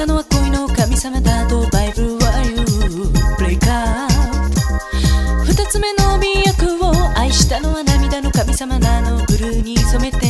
たのは恋の神様だとバイブルは言う。ブレイクアップ二つ目の美薬を愛したのは涙の神様なの。ブルーに染めて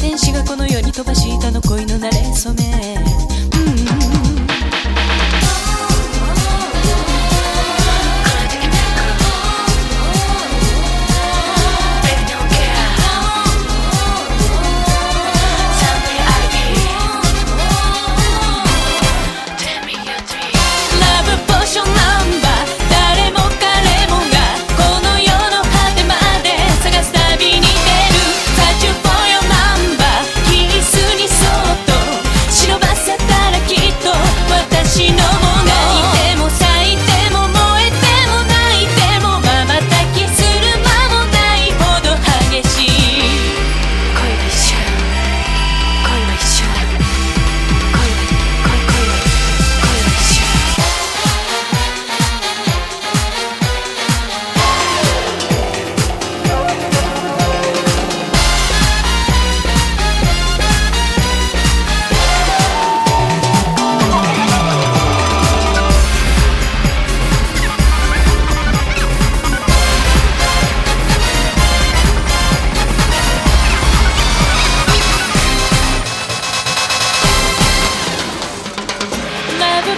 天使がこの世に飛ばしたの恋の慣れ初め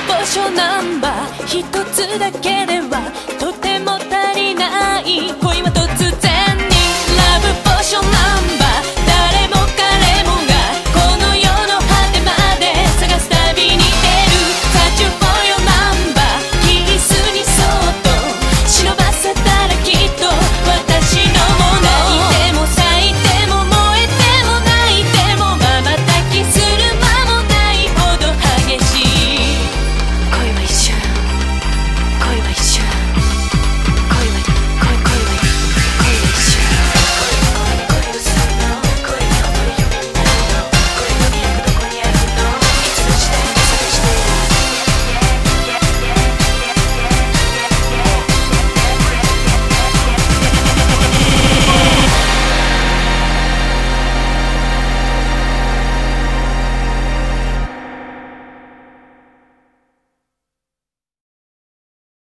ポショナンバー一つだけではとても足りない。恋は